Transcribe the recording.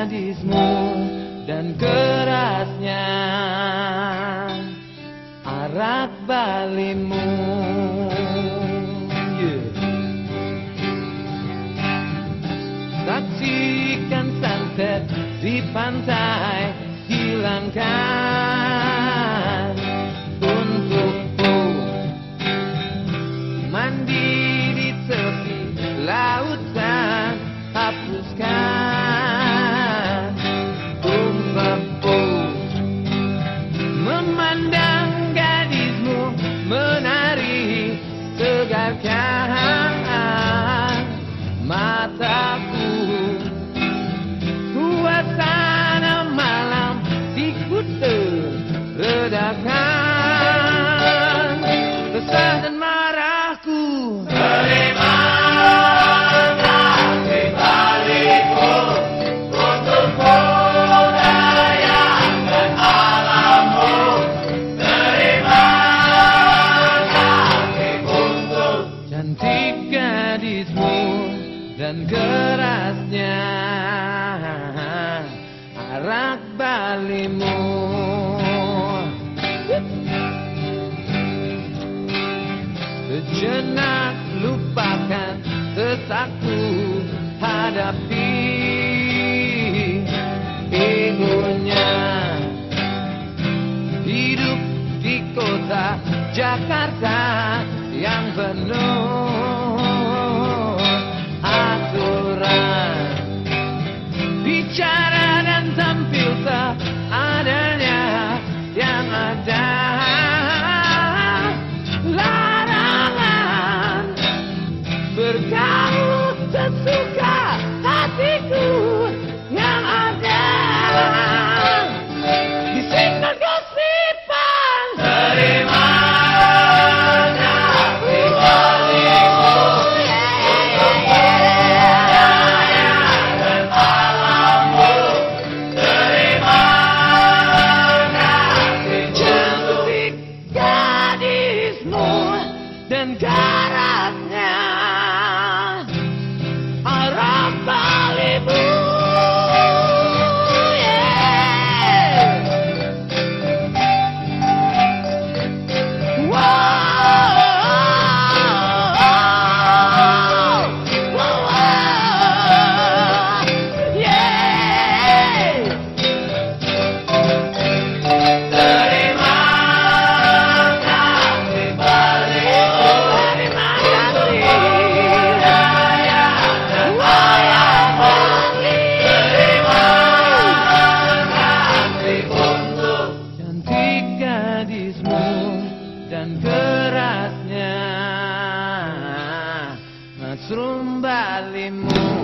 gadismu dan kerasnya arak balimu yeah. Saksikan sunset di pantai hilangkan mataku Suasana malam di kutu Redakan dan marahku dan kerasnya arak balimu. Sejenak lupakan sesakku hadapi egonya Hidup di kota Jakarta yang penuh bergaul sesuka hatiku yang ada. Bisikan gosipan terima dan. rumba limón.